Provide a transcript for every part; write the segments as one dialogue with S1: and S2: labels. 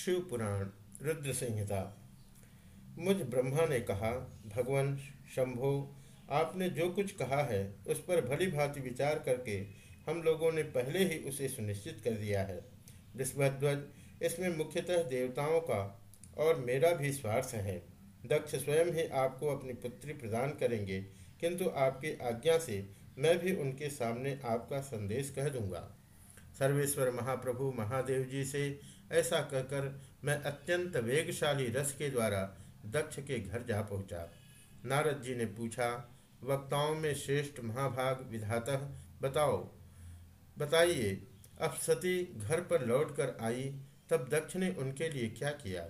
S1: शिव पुराण रुद्र संहिता मुझ ब्रह्मा ने कहा, भगवान, शंभो, आपने जो कुछ कहा है, उस पर भली भांति विचार करके हम लोगों ने पहले ही उसे सुनिश्चित कर दिया है। विस्मध्वज इसमें मुख्यतः देवताओं का और मेरा भी स्वार्थ है। दक्ष स्वयं ही आपको अपनी पुत्री प्रदान करेंगे, किंतु आपकी आज्ञा से मैं भी उनके सामने आपका संदेश कह दूँगा। सर्वेश्वर महाप्रभु महादेव जी से ऐसा कहकर मैं अत्यंत वेगशाली रस के द्वारा दक्ष के घर जा पहुँचा। नारद जी ने पूछा, वक्ताओं में श्रेष्ठ महाभाग विधाता बताओ। बताइए, अब सती घर पर लौटकर आई, तब दक्ष ने उनके लिए क्या किया?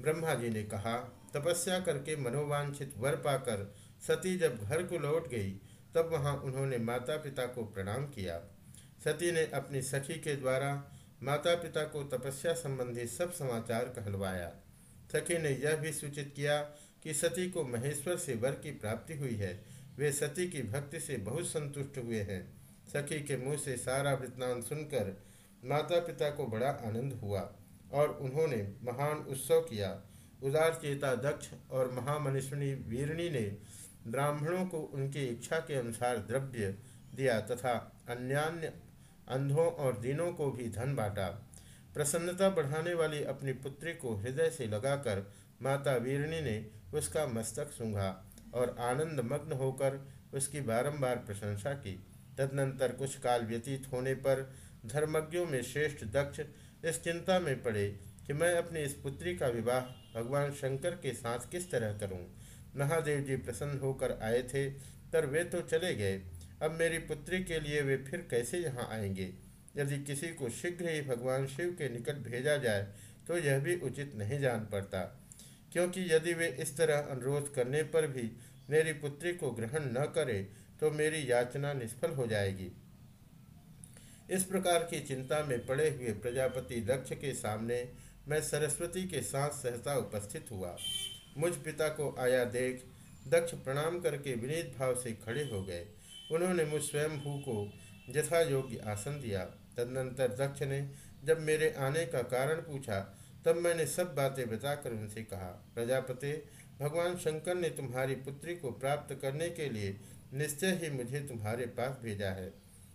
S1: ब्रह्मा जी ने कहा, तपस्या करके मनोवांछित वर पाकर सती जब घर को लौट गई, तब वहाँ उन्होंने माता पिता को प्रणाम किया। सती ने अपनी सखी के द्वारा माता पिता को तपस्या संबंधी सब समाचार कहलवाया। सखी ने यह भी सूचित किया कि सती को महेश्वर से वर की प्राप्ति हुई है। वे सती की भक्ति से बहुत संतुष्ट हुए हैं। सखी के मुँह से सारा वृत्तांत सुनकर माता पिता को बड़ा आनंद हुआ और उन्होंने महान उत्सव किया। उदार चेता दक्ष और महामनिष्णी वीरणी ने ब्राह्मणों को उनकी इच्छा के अनुसार द्रव्य दिया तथा अन्यान्य अंधों और दीनों को भी धन बांटा। प्रसन्नता बढ़ाने वाली अपनी पुत्री को हृदय से लगाकर माता वीरणी ने उसका मस्तक सूंघा और आनंद मग्न होकर उसकी बारंबार प्रशंसा की। तदनंतर कुछ काल व्यतीत होने पर धर्मज्ञों में श्रेष्ठ दक्ष इस चिंता में पड़े कि मैं अपनी इस पुत्री का विवाह भगवान शंकर के साथ किस तरह करूँ? महादेव जी प्रसन्न होकर आए थे पर वे तो चले गए। अब मेरी पुत्री के लिए वे फिर कैसे यहाँ आएँगे? यदि किसी को शीघ्र ही भगवान शिव के निकट भेजा जाए तो यह भी उचित नहीं जान पड़ता। क्योंकि यदि वे इस तरह अनुरोध करने पर भी मेरी पुत्री को ग्रहण न करे तो मेरी याचना निष्फल हो जाएगी। इस प्रकार की चिंता में पड़े हुए प्रजापति दक्ष के सामने मैं सरस्वती के साथ सहसा उपस्थित हुआ। मुझ पिता को आया देख दक्ष प्रणाम करके विनीत भाव से खड़े हो गए। उन्होंने मुझ स्वयंभू को यथा योग्य आसन दिया। तदनंतर दक्ष ने जब मेरे आने का कारण पूछा, तब मैंने सब बातें बताकर उनसे कहा, प्रजापति, भगवान शंकर ने तुम्हारी पुत्री को प्राप्त करने के लिए निश्चय ही मुझे तुम्हारे पास भेजा है।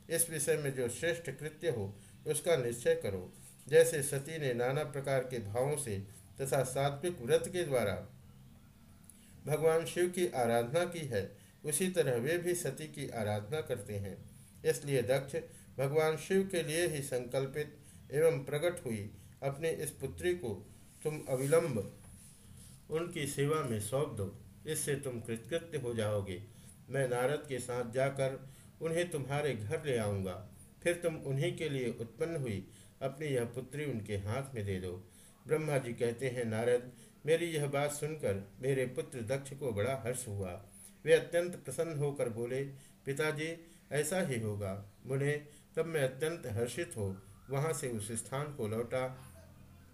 S1: इस विषय में जो श्रेष्ठ कृत्य हो, उसका निश्चय करो। जैसे सती ने नाना प्रकार के भावों से तथा सात्विक व्रत के द्वारा भगवान शिव की आराधना की है उसी तरह वे भी सती की आराधना करते हैं। इसलिए दक्ष भगवान शिव के लिए ही संकल्पित एवं प्रकट हुई अपनी इस पुत्री को, तुम अविलंब उनकी सेवा में सौंप दो, इससे तुम कृतकृत्य हो जाओगे। मैं नारद के साथ जाकर उन्हें तुम्हारे घर ले आऊँगा। फिर तुम उन्हीं के लिए उत्पन्न हुई अपनी यह पुत्री उनके हाथ में दे दो। ब्रह्मा जी कहते हैं, नारद, मेरी यह बात सुनकर मेरे पुत्र दक्ष को बड़ा हर्ष हुआ। वे अत्यंत प्रसन्न होकर बोले, पिताजी, ऐसा ही होगा। मुने तब मैं अत्यंत हर्षित हो, वहाँ से उस स्थान को लौटा,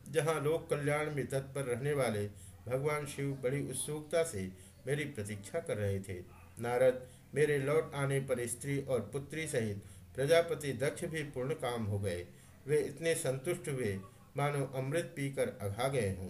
S1: जहाँ लोक कल्याण में तत्पर रहने वाले भगवान शिव बड़ी उत्सुकता से मेरी प्रतीक्षा कर रहे थे। नारद, मेरे लौट आने पर स्त्री और पुत्री सहित प्रजापति दक्ष भी पूर्ण काम हो गए। वे इतने संतुष्ट हुए, मानो अमृत पीकर अघा गए हों।